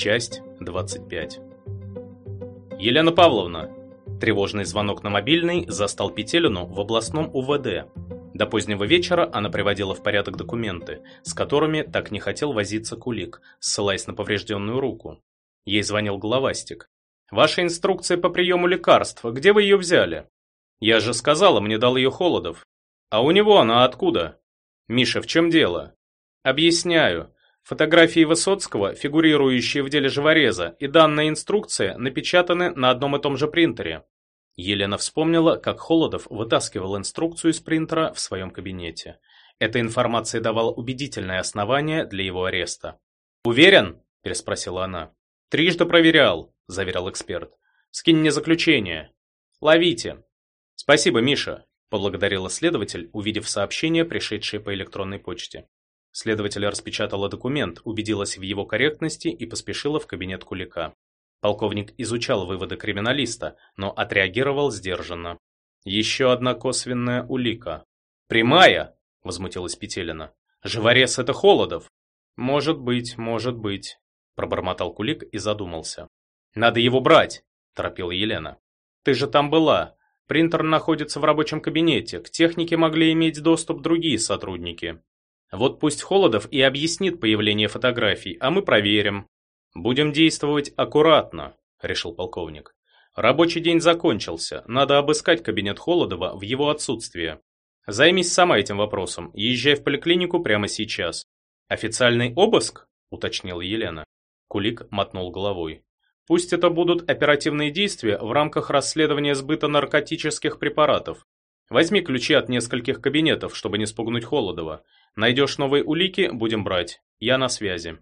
Часть 25. Елена Павловна. Тревожный звонок на мобильный застал Петелину в областном УВД. До позднего вечера она приводила в порядок документы, с которыми так не хотел возиться Кулик, ссылаясь на поврежденную руку. Ей звонил головастик. «Ваша инструкция по приему лекарства, где вы ее взяли?» «Я же сказала, мне дал ее Холодов». «А у него она откуда?» «Миша, в чем дело?» «Объясняю. Фотографии Высоцкого, фигурирующие в деле живореза, и данная инструкция напечатаны на одном и том же принтере. Елена вспомнила, как Холодов вытаскивал инструкцию из принтера в своем кабинете. Эта информация давала убедительное основание для его ареста. «Уверен?» – переспросила она. «Трижды проверял», – заверил эксперт. «Скинь мне заключение». «Ловите». «Спасибо, Миша», – поблагодарила следователь, увидев сообщение, пришедшее по электронной почте. Следователь распечатала документ, убедилась в его корректности и поспешила в кабинет Кулика. Полковник изучал выводы криминалиста, но отреагировал сдержанно. «Еще одна косвенная улика». «Прямая!» – возмутилась Петелина. «Живорез – это Холодов!» «Может быть, может быть», – пробормотал Кулик и задумался. «Надо его брать!» – торопила Елена. «Ты же там была. Принтер находится в рабочем кабинете. К технике могли иметь доступ другие сотрудники. Вот пусть Холодов и объяснит появление фотографий, а мы проверим. Будем действовать аккуратно, решил полковник. Рабочий день закончился, надо обыскать кабинет Холодова в его отсутствие. Займись сама этим вопросом, езжай в поликлинику прямо сейчас. Официальный обыск? уточнила Елена. Кулик мотнул головой. Пусть это будут оперативные действия в рамках расследования сбыта наркотических препаратов. Возьми ключи от нескольких кабинетов, чтобы не спугнуть Холодова. Найдешь новые улики, будем брать. Я на связи.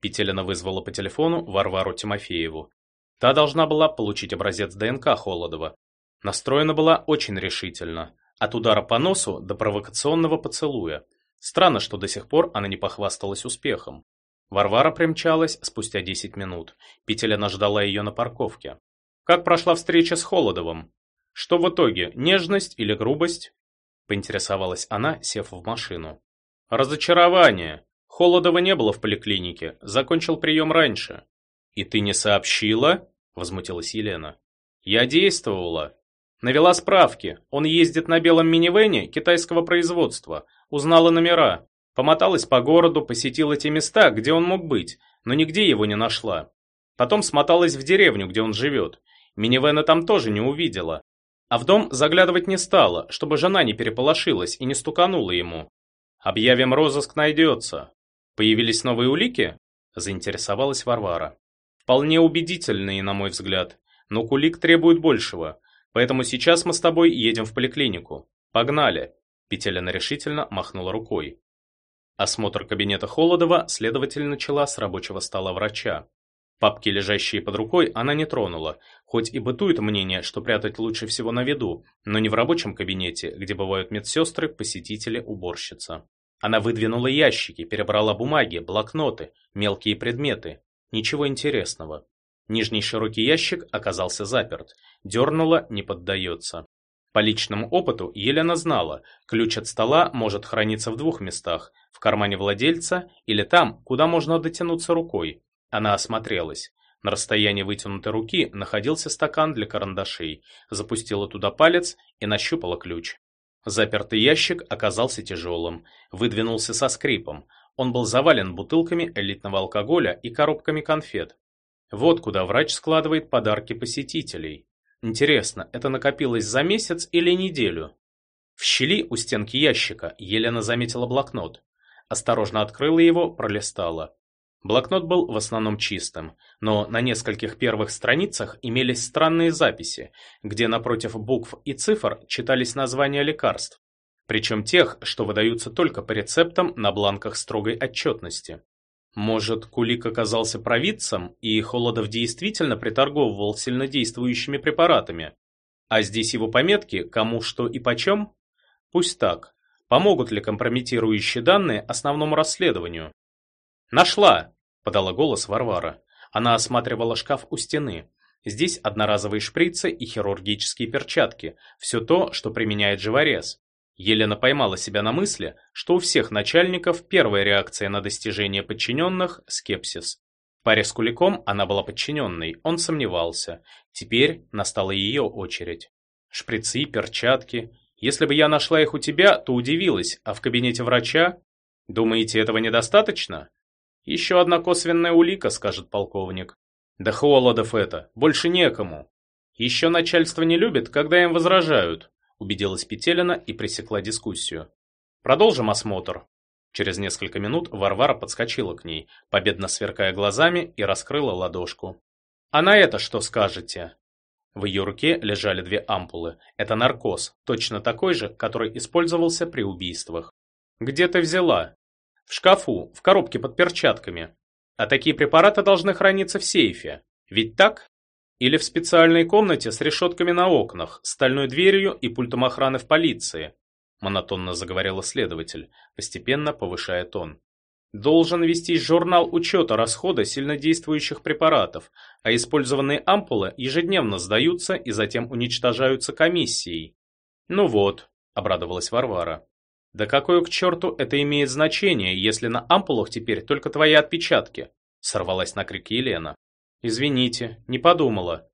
Петелина вызвала по телефону Варвару Тимофееву. Та должна была получить образец ДНК Холодова. Настроена была очень решительно. От удара по носу до провокационного поцелуя. Странно, что до сих пор она не похвасталась успехом. Варвара примчалась спустя 10 минут. Петелина ждала ее на парковке. «Как прошла встреча с Холодовым?» Что в итоге, нежность или грубость? Поинтересовалась она, сев в машину. Разочарование. Холодова не было в поликлинике, закончил прием раньше. И ты не сообщила? Возмутилась Елена. Я действовала. Навела справки. Он ездит на белом минивэне китайского производства. Узнала номера. Помоталась по городу, посетила те места, где он мог быть, но нигде его не нашла. Потом смоталась в деревню, где он живет. Минивэна там тоже не увидела, а в дом заглядывать не стала, чтобы жена не переполошилась и не стуканула ему. «Объявим розыск найдется». «Появились новые улики?» – заинтересовалась Варвара. «Вполне убедительные, на мой взгляд, но кулик требует большего, поэтому сейчас мы с тобой едем в поликлинику. Погнали!» Петелина решительно махнула рукой. Осмотр кабинета Холодова следователь начала с рабочего стола врача. Папки, лежащие под рукой, она не тронула, хоть и бытует мнение, что прятать лучше всего на виду, но не в рабочем кабинете, где бывают медсестры, посетители, уборщица. Она выдвинула ящики, перебрала бумаги, блокноты, мелкие предметы. Ничего интересного. Нижний широкий ящик оказался заперт. Дернула, не поддается. По личному опыту Елена знала, ключ от стола может храниться в двух местах, в кармане владельца или там, куда можно дотянуться рукой. Она осмотрелась. На расстоянии вытянутой руки находился стакан для карандашей, запустила туда палец и нащупала ключ. Запертый ящик оказался тяжелым, выдвинулся со скрипом. Он был завален бутылками элитного алкоголя и коробками конфет. Вот куда врач складывает подарки посетителей. Интересно, это накопилось за месяц или неделю? В щели у стенки ящика Елена заметила блокнот. Осторожно открыла его, пролистала. Блокнот был в основном чистым, но на нескольких первых страницах имелись странные записи, где напротив букв и цифр читались названия лекарств, причем тех, что выдаются только по рецептам на бланках строгой отчетности. Может, Кулик оказался провидцем, и Холодов действительно приторговывал сильнодействующими препаратами? А здесь его пометки «кому что и почем»? Пусть так. Помогут ли компрометирующие данные основному расследованию? «Нашла!» подала голос Варвара. Она осматривала шкаф у стены. Здесь одноразовые шприцы и хирургические перчатки, все то, что применяет живорез. Елена поймала себя на мысли, что у всех начальников первая реакция на достижение подчиненных – скепсис. паре с Куликом она была подчиненной, он сомневался. Теперь настала ее очередь. Шприцы, перчатки. Если бы я нашла их у тебя, то удивилась, а в кабинете врача? Думаете, этого недостаточно? Еще одна косвенная улика, скажет полковник. Да Холодов это, больше некому. Еще начальство не любит, когда им возражают, убедилась Петелина и пресекла дискуссию. Продолжим осмотр. Через несколько минут Варвара подскочила к ней, победно сверкая глазами, и раскрыла ладошку. «А на это что скажете?» В ее руке лежали две ампулы. Это наркоз, точно такой же, который использовался при убийствах. «Где ты взяла?» «В шкафу, в коробке под перчатками. А такие препараты должны храниться в сейфе. Ведь так?» Или в специальной комнате с решетками на окнах, стальной дверью и пультом охраны в полиции, монотонно заговорила следователь, постепенно повышая тон. Должен вестись журнал учета расхода сильнодействующих препаратов, а использованные ампулы ежедневно сдаются и затем уничтожаются комиссией. Ну вот, обрадовалась Варвара. Да какое к черту это имеет значение, если на ампулах теперь только твои отпечатки? Сорвалась на крик Елена. «Извините, не подумала».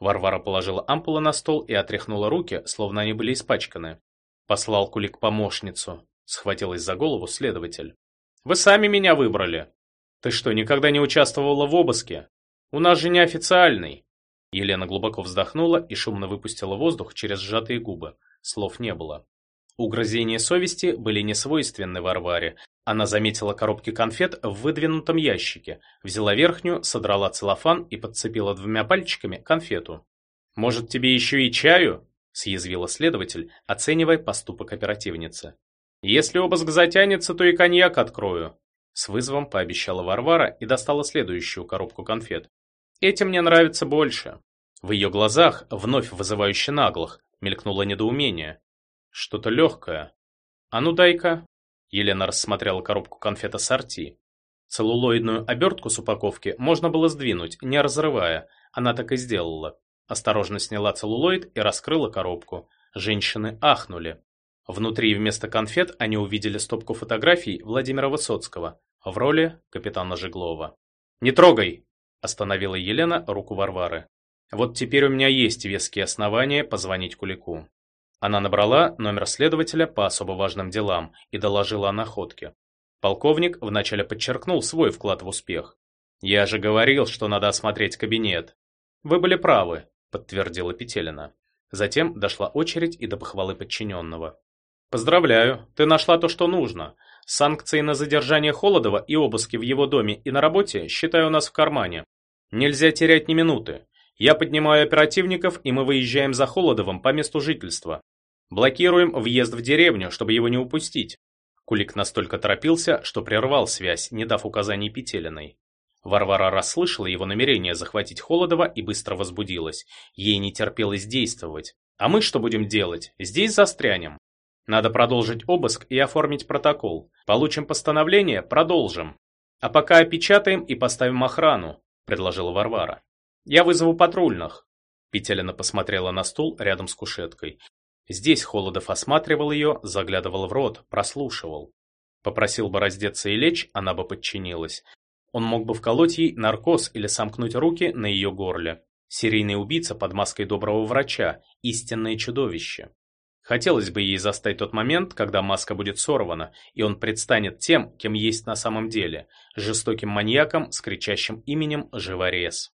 Варвара положила ампулы на стол и отряхнула руки, словно они были испачканы. Послал Кулик помощницу. Схватилась за голову следователь. «Вы сами меня выбрали. Ты что, никогда не участвовала в обыске? У нас же неофициальный». Елена глубоко вздохнула и шумно выпустила воздух через сжатые губы. Слов не было. Угрызения совести были не свойственны Варваре, она заметила коробки конфет в выдвинутом ящике, взяла верхнюю, содрала целлофан и подцепила двумя пальчиками конфету. «Может, тебе еще и чаю?» – съязвила следователь, оценивая поступок оперативницы. «Если обыск затянется, то и коньяк открою», – с вызовом пообещала Варвара и достала следующую коробку конфет. «Эти мне нравятся больше». В ее глазах, вновь вызывающе наглых, мелькнуло недоумение. Что-то легкое. «А ну дай-ка», Елена рассмотрела коробку конфет ассорти. Целлулоидную обертку с упаковки можно было сдвинуть, не разрывая. Она так и сделала. Осторожно сняла целлулоид и раскрыла коробку. Женщины ахнули. Внутри вместо конфет они увидели стопку фотографий Владимира Высоцкого в роли капитана Жеглова. «Не трогай!» – остановила Елена руку Варвары. «Вот теперь у меня есть веские основания позвонить Кулику». Она набрала номер следователя по особо важным делам и доложила о находке. Полковник вначале подчеркнул свой вклад в успех. «Я же говорил, что надо осмотреть кабинет». «Вы были правы», — подтвердила Петелина. Затем дошла очередь и до похвалы подчиненного. «Поздравляю, ты нашла то, что нужно. Санкции на задержание Холодова и обыски в его доме и на работе, считаю, у нас в кармане. Нельзя терять ни минуты. Я поднимаю оперативников, и мы выезжаем за Холодовым по месту жительства. Блокируем въезд в деревню, чтобы его не упустить. Кулик настолько торопился, что прервал связь, не дав указаний Петелиной. Варвара расслышала его намерение захватить Холодова и быстро возбудилась. Ей не терпелось действовать. А мы что будем делать? Здесь застрянем. Надо продолжить обыск и оформить протокол. Получим постановление, продолжим. А пока опечатаем и поставим охрану, предложила Варвара. «Я вызову патрульных». Петелина посмотрела на стул рядом с кушеткой. Здесь Холодов осматривал ее, заглядывал в рот, прослушивал. Попросил бы раздеться и лечь, она бы подчинилась. Он мог бы вколоть ей наркоз или сомкнуть руки на ее горле. Серийный убийца под маской доброго врача, истинное чудовище. Хотелось бы ей застать тот момент, когда маска будет сорвана, и он предстанет тем, кем есть на самом деле, жестоким маньяком с кричащим именем Живорез.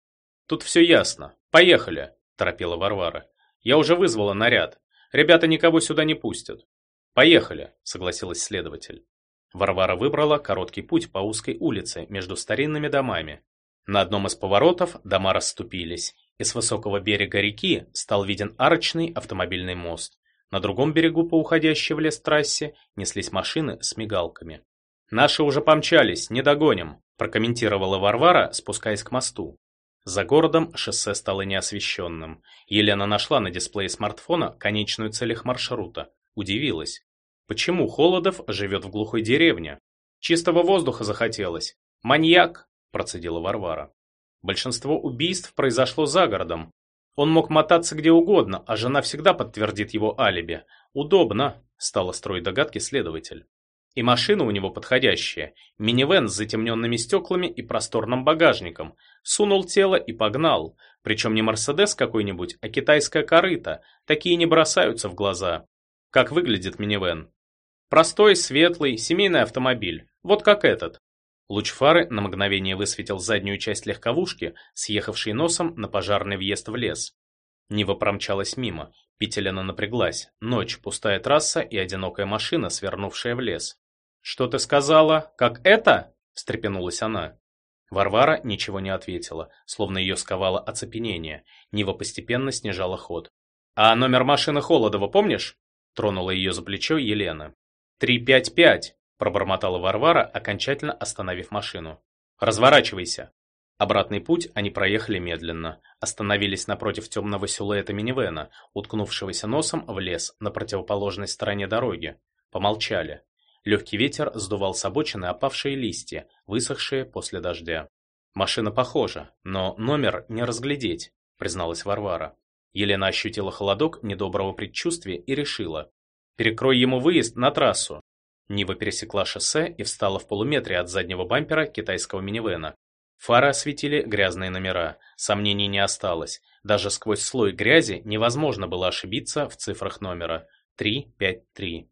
«Тут все ясно. Поехали!» – торопила Варвара. «Я уже вызвала наряд. Ребята никого сюда не пустят». «Поехали!» – согласилась следователь. Варвара выбрала короткий путь по узкой улице между старинными домами. На одном из поворотов дома расступились, и с высокого берега реки стал виден арочный автомобильный мост. На другом берегу по уходящей в лес трассе неслись машины с мигалками. «Наши уже помчались, не догоним», – прокомментировала Варвара, спускаясь к мосту. За городом шоссе стало неосвещенным. Елена нашла на дисплее смартфона конечную цель их маршрута. Удивилась. Почему Холодов живет в глухой деревне? Чистого воздуха захотелось. Маньяк, процедила Варвара. Большинство убийств произошло за городом. Он мог мотаться где угодно, а жена всегда подтвердит его алиби. Удобно, стала строить догадки следователь. И машина у него подходящая. Минивэн с затемненными стеклами и просторным багажником. Сунул тело и погнал. Причем не Мерседес какой-нибудь, а китайская корыта. Такие не бросаются в глаза. Как выглядит минивэн? Простой, светлый, семейный автомобиль. Вот как этот. Луч фары на мгновение высветил заднюю часть легковушки, съехавшей носом на пожарный въезд в лес. Нива промчалась мимо. Петелина напряглась. Ночь, пустая трасса и одинокая машина, свернувшая в лес. «Что ты сказала? Как это?» – встрепенулась она. Варвара ничего не ответила, словно ее сковало оцепенение. Нива постепенно снижала ход. «А номер машины Холодова помнишь?» – тронула ее за плечо Елена. «Три пять пять!» – пробормотала Варвара, окончательно остановив машину. «Разворачивайся!» Обратный путь они проехали медленно, остановились напротив темного силуэта минивэна, уткнувшегося носом в лес на противоположной стороне дороги. Помолчали. Легкий ветер сдувал с обочины опавшие листья, высохшие после дождя. «Машина похожа, но номер не разглядеть», — призналась Варвара. Елена ощутила холодок недоброго предчувствия и решила. «Перекрой ему выезд на трассу». Нива пересекла шоссе и встала в полуметре от заднего бампера китайского минивэна, Фары осветили грязные номера. Сомнений не осталось. Даже сквозь слой грязи невозможно было ошибиться в цифрах номера. 353.